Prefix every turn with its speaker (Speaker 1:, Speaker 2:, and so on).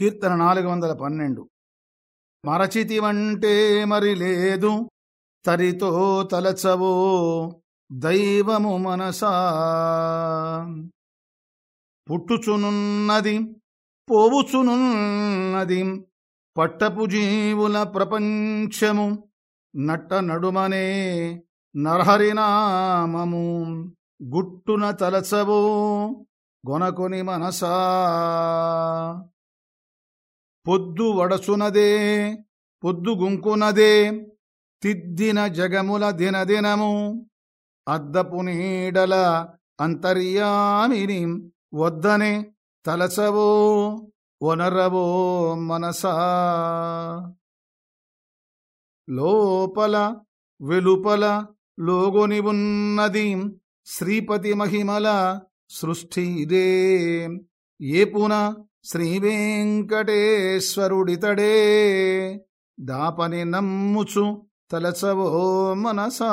Speaker 1: కీర్తన నాలుగు వందల పన్నెండు. మరచితివంటే మరి లేదు తరితో తలచవో దైవము మనసా. పుట్టుచునున్నది పోవుచునున్నది పట్టపు జీవుల ప్రపంచము నట్ట నడుమనే నరహరినామము గుట్టున తలచవో గొనకొని మనసా. పొద్దు వడసునదే పొద్దు గుంకునదే తిద్దిన జగముల దినదినము. అద్దపు నీడల అంతర్యామిని వద్దనే తలసవో వనరవో మనసా. లోపల వెలుపల లోగొని ఉన్నది శ్రీపతి మహిమల సృష్టి ఇదే. ఏపున శ్రీవేంకటేశ్వరుడితడే. దాపని నమ్ముచు తలచవో మనసా.